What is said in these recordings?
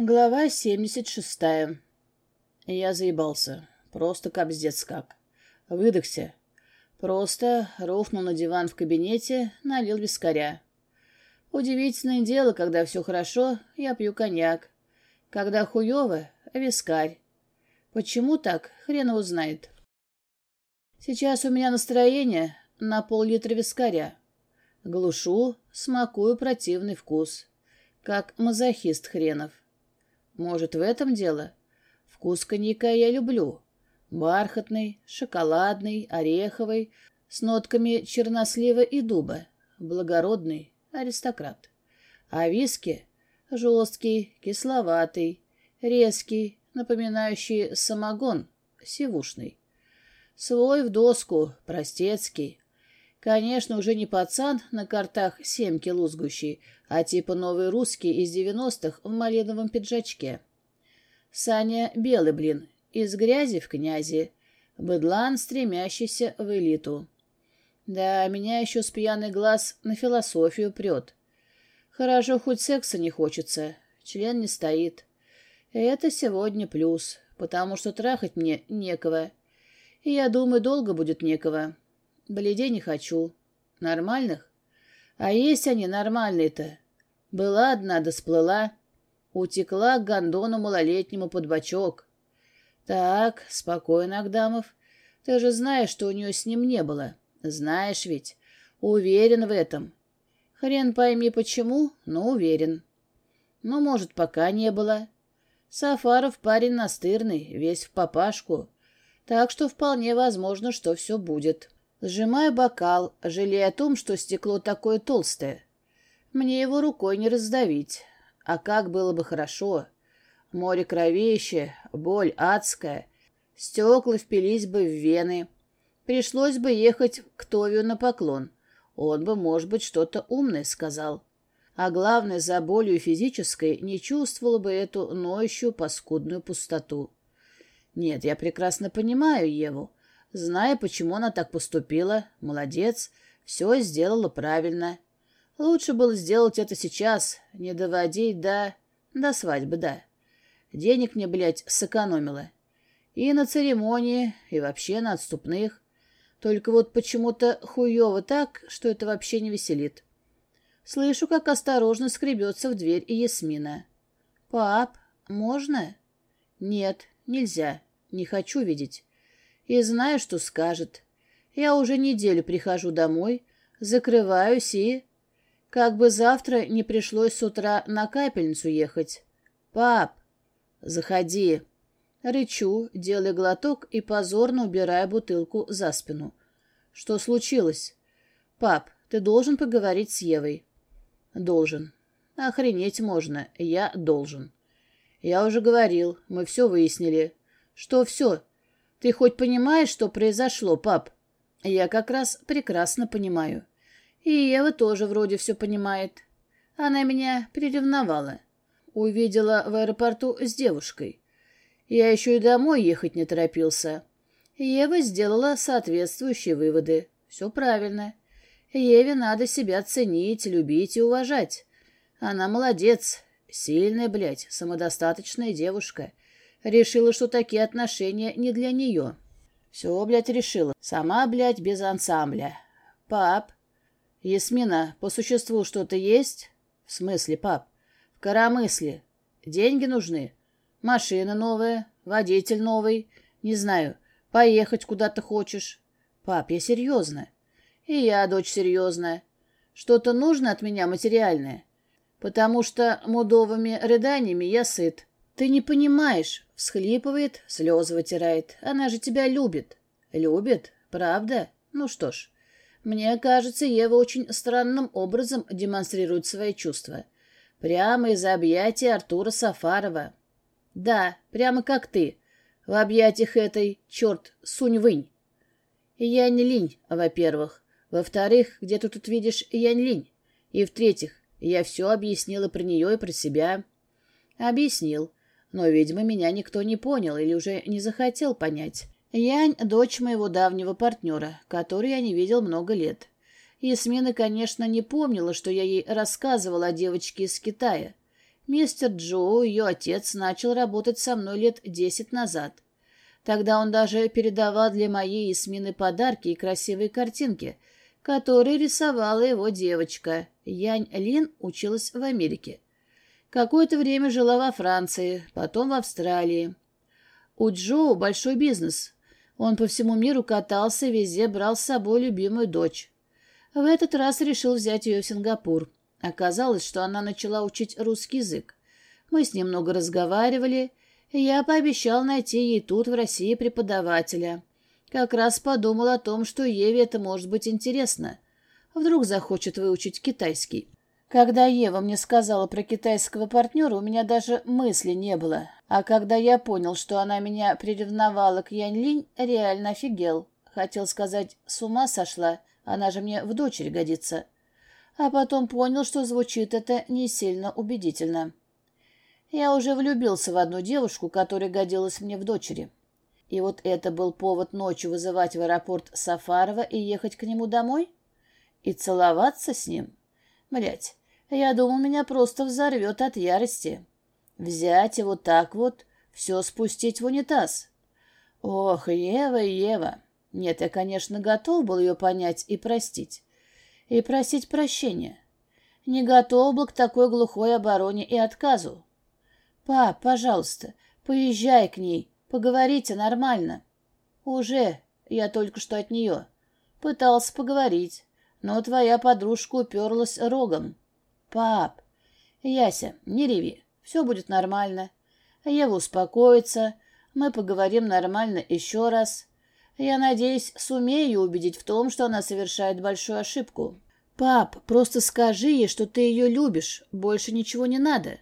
Глава 76. Я заебался. Просто капздец как. Выдохся. Просто рухнул на диван в кабинете, налил вискаря. Удивительное дело, когда все хорошо, я пью коньяк. Когда хуево — вискарь. Почему так, хрен его знает. Сейчас у меня настроение на пол-литра вискаря. Глушу, смакую противный вкус. Как мазохист хренов. Может, в этом дело? Вкус коньяка я люблю. Бархатный, шоколадный, ореховый, с нотками чернослива и дуба. Благородный, аристократ. А виски — жесткий, кисловатый, резкий, напоминающий самогон, сивушный. Свой в доску, простецкий. Конечно, уже не пацан на картах семки лузгущий, а типа новый русский из девяностых в малиновом пиджачке. Саня белый блин, из грязи в князи, быдлан, стремящийся в элиту. Да, меня еще с пьяный глаз на философию прет. Хорошо, хоть секса не хочется, член не стоит. Это сегодня плюс, потому что трахать мне некого. И я думаю, долго будет некого. Бледей не хочу. Нормальных? А есть они нормальные-то? Была одна, да сплыла. Утекла к гондону малолетнему под бочок. Так, спокойно, Агдамов. Ты же знаешь, что у нее с ним не было. Знаешь ведь. Уверен в этом. Хрен пойми почему, но уверен. Ну, может, пока не было. Сафаров парень настырный, весь в папашку. Так что вполне возможно, что все будет. Сжимаю бокал, жалея о том, что стекло такое толстое. Мне его рукой не раздавить. А как было бы хорошо. Море кровище, боль адская. Стекла впились бы в вены. Пришлось бы ехать к Товию на поклон. Он бы, может быть, что-то умное сказал. А главное, за болью физической не чувствовала бы эту ноющую паскудную пустоту. Нет, я прекрасно понимаю Еву. Зная, почему она так поступила, молодец, все сделала правильно. Лучше было сделать это сейчас, не доводить до... до свадьбы, да. Денег мне, блядь, сэкономила. И на церемонии, и вообще на отступных. Только вот почему-то хуево так, что это вообще не веселит. Слышу, как осторожно скребется в дверь и Ясмина. «Пап, можно?» «Нет, нельзя. Не хочу видеть и знаю, что скажет. Я уже неделю прихожу домой, закрываюсь и... Как бы завтра не пришлось с утра на капельницу ехать. «Пап, заходи!» Рычу, делая глоток и позорно убирая бутылку за спину. «Что случилось?» «Пап, ты должен поговорить с Евой». «Должен. Охренеть можно. Я должен». «Я уже говорил. Мы все выяснили». «Что все?» Ты хоть понимаешь, что произошло, пап? Я как раз прекрасно понимаю. И Ева тоже вроде все понимает. Она меня приревновала. Увидела в аэропорту с девушкой. Я еще и домой ехать не торопился. Ева сделала соответствующие выводы. Все правильно. Еве надо себя ценить, любить и уважать. Она молодец, сильная, блядь, самодостаточная девушка. Решила, что такие отношения не для нее. Все, блядь, решила. Сама, блядь, без ансамбля. Пап. Ясмина, по существу что-то есть? В смысле, пап? В коромысле. Деньги нужны? Машина новая, водитель новый. Не знаю, поехать куда-то хочешь? Пап, я серьезно. И я, дочь, серьезная. Что-то нужно от меня материальное? Потому что мудовыми рыданиями я сыт. «Ты не понимаешь», — всхлипывает, слезы вытирает. «Она же тебя любит». «Любит? Правда? Ну что ж, мне кажется, Ева очень странным образом демонстрирует свои чувства. Прямо из объятий Артура Сафарова. Да, прямо как ты, в объятиях этой, черт, сунь-вынь. Я не линь, во-первых. Во-вторых, где ты тут видишь Янь Линь? И в-третьих, я все объяснила про нее и про себя. Объяснил. Но, видимо, меня никто не понял или уже не захотел понять. Янь — дочь моего давнего партнера, который я не видел много лет. Ясмина, конечно, не помнила, что я ей рассказывала о девочке из Китая. Мистер Джо, ее отец, начал работать со мной лет десять назад. Тогда он даже передавал для моей Исмины подарки и красивые картинки, которые рисовала его девочка. Янь Лин училась в Америке. Какое-то время жила во Франции, потом в Австралии. У Джо большой бизнес. Он по всему миру катался, везде брал с собой любимую дочь. В этот раз решил взять ее в Сингапур. Оказалось, что она начала учить русский язык. Мы с ним много разговаривали, и я пообещал найти ей тут, в России, преподавателя. Как раз подумал о том, что Еве это может быть интересно. Вдруг захочет выучить китайский. Когда Ева мне сказала про китайского партнера, у меня даже мысли не было. А когда я понял, что она меня приревновала к Янь-Линь, реально офигел. Хотел сказать, с ума сошла, она же мне в дочери годится а потом понял, что звучит это не сильно убедительно. Я уже влюбился в одну девушку, которая годилась мне в дочери. И вот это был повод ночью вызывать в аэропорт Сафарова и ехать к нему домой? И целоваться с ним? Блять, я думал, меня просто взорвет от ярости. Взять его так вот, все спустить в унитаз. Ох, Ева, Ева. Нет, я, конечно, готов был ее понять и простить и просить прощения. Не готов был к такой глухой обороне и отказу. «Пап, пожалуйста, поезжай к ней, поговорите нормально». «Уже, я только что от нее. Пытался поговорить, но твоя подружка уперлась рогом». «Пап, Яся, не реви, все будет нормально. Ева успокоится, мы поговорим нормально еще раз. Я надеюсь, сумею убедить в том, что она совершает большую ошибку. Пап, просто скажи ей, что ты ее любишь, больше ничего не надо.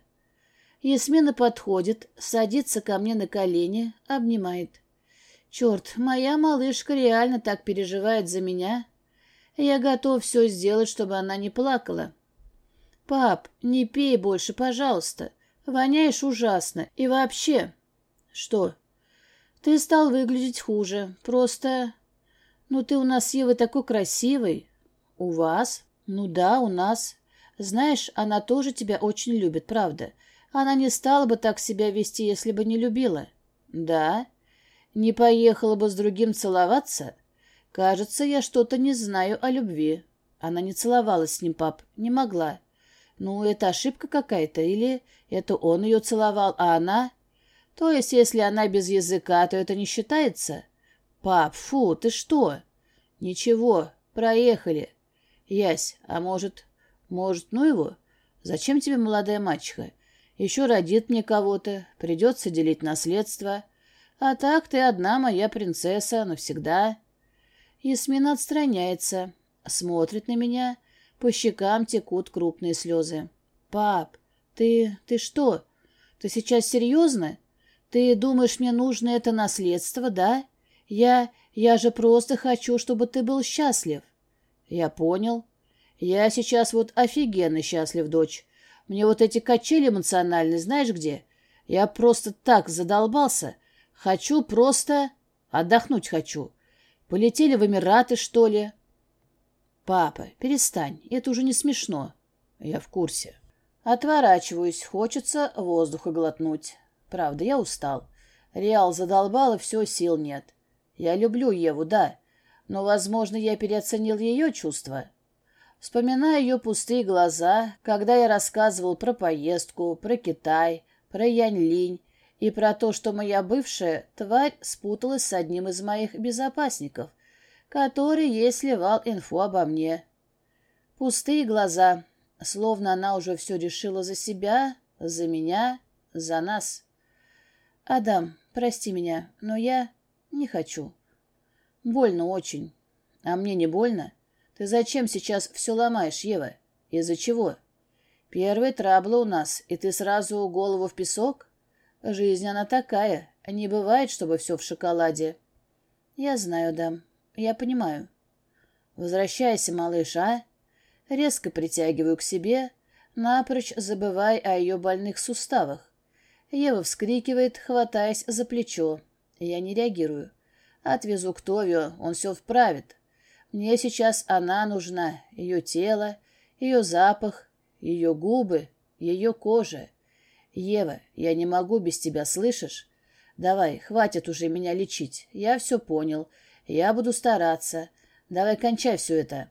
Ясмина подходит, садится ко мне на колени, обнимает. Черт, моя малышка реально так переживает за меня. Я готов все сделать, чтобы она не плакала. Пап, не пей больше, пожалуйста. Воняешь ужасно. И вообще... Что? Ты стал выглядеть хуже. Просто... Ну, ты у нас с такой красивый. У вас? Ну да, у нас. Знаешь, она тоже тебя очень любит, правда. Она не стала бы так себя вести, если бы не любила. Да? Не поехала бы с другим целоваться? Кажется, я что-то не знаю о любви. Она не целовалась с ним, пап, не могла. Ну, это ошибка какая-то, или это он ее целовал, а она... То есть, если она без языка, то это не считается? Пап, фу, ты что? Ничего, проехали. Ясь, а может... Может, ну его? Зачем тебе молодая мачеха? Еще родит мне кого-то, придется делить наследство. А так ты одна моя принцесса навсегда. Ясмина отстраняется, смотрит на меня, по щекам текут крупные слезы. «Пап, ты... ты что? Ты сейчас серьезно? Ты думаешь, мне нужно это наследство, да? Я... я же просто хочу, чтобы ты был счастлив». «Я понял. Я сейчас вот офигенно счастлив, дочь. Мне вот эти качели эмоциональные, знаешь где? Я просто так задолбался. Хочу просто... Отдохнуть хочу. Полетели в Эмираты, что ли?» «Папа, перестань, это уже не смешно». «Я в курсе». Отворачиваюсь, хочется воздуха глотнуть. Правда, я устал. Реал задолбал, и все, сил нет. Я люблю Еву, да, но, возможно, я переоценил ее чувства. Вспоминая ее пустые глаза, когда я рассказывал про поездку, про Китай, про Янь-Линь и про то, что моя бывшая тварь спуталась с одним из моих безопасников, который ей сливал инфу обо мне. Пустые глаза, словно она уже все решила за себя, за меня, за нас. «Адам, прости меня, но я не хочу». Больно очень. А мне не больно? Ты зачем сейчас все ломаешь, Ева? Из-за чего? Первый трабла у нас, и ты сразу голову в песок? Жизнь она такая, не бывает, чтобы все в шоколаде. Я знаю, да, я понимаю. Возвращайся, малыш, а? Резко притягиваю к себе, напрочь забывая о ее больных суставах. Ева вскрикивает, хватаясь за плечо. Я не реагирую. Отвезу к Товио, он все вправит. Мне сейчас она нужна, ее тело, ее запах, ее губы, ее кожа. Ева, я не могу без тебя, слышишь? Давай, хватит уже меня лечить. Я все понял. Я буду стараться. Давай кончай все это.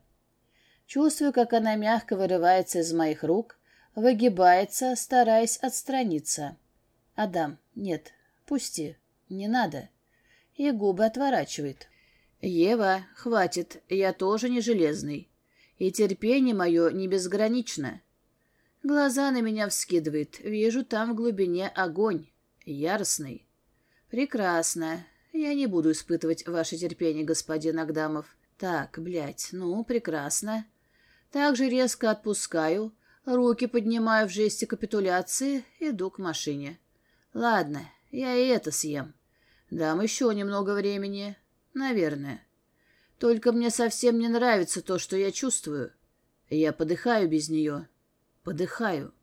Чувствую, как она мягко вырывается из моих рук, выгибается, стараясь отстраниться. Адам, нет, пусти, не надо. И губы отворачивает. Ева, хватит, я тоже не железный. И терпение мое не безгранично. Глаза на меня вскидывает, вижу там в глубине огонь, яростный. Прекрасно. Я не буду испытывать ваше терпение, господин Агдамов. Так, блядь, ну, прекрасно. Так же резко отпускаю, руки поднимаю в жесте капитуляции, иду к машине. Ладно, я и это съем. Дам еще немного времени. Наверное. Только мне совсем не нравится то, что я чувствую. Я подыхаю без нее. Подыхаю.